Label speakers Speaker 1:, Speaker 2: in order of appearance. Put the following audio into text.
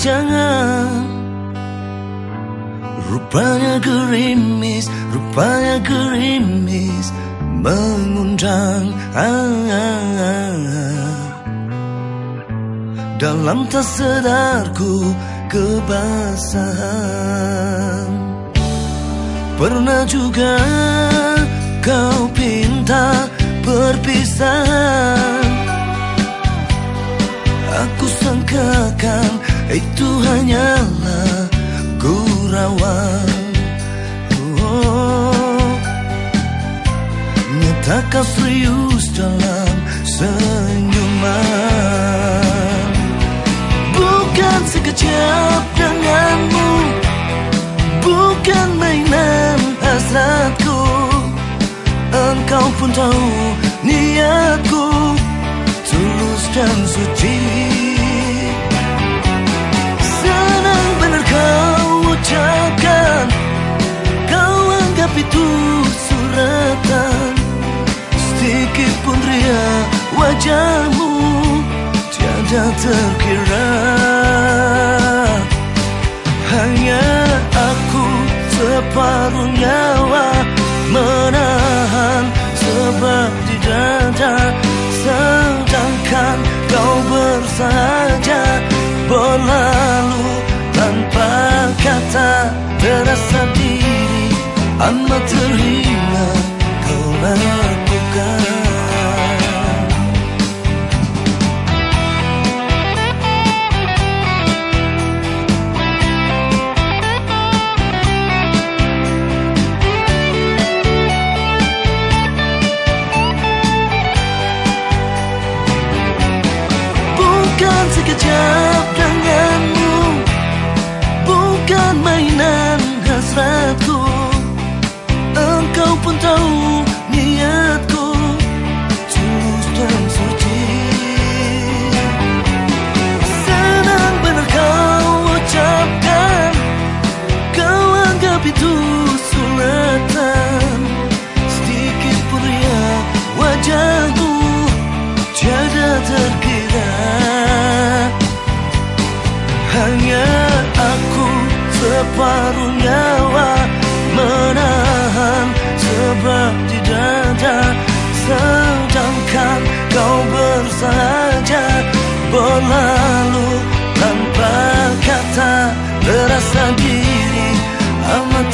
Speaker 1: jangan Rupanya gerimis, rupanya gerimis Mengundang ah, ah, ah. Dalam tak sedarku kebasahan Pernah juga itu hanyalah gurauan. Oh, Nyata kau serius dalam senyuman. Bukan sekejap denganmu. Bukan mainan hasratku Engkau pun tahu niatku. Tulus dan suci Tiada terkira. Hanya aku separuh nyawa Menahan sebab di dada Sedangkan kau bersahaja Berlalu tanpa kata Terasa diri. Amat terhina sekejap denganmu Bukan mainan hasratku. Engkau pun tahu niatku Tulus dan suci. Senang benar kau ucapkan Kau anggap itu suratan separuh nyawa Menahan sebab di dada Sedangkan kau bersahaja Berlalu tanpa kata Terasa diri amat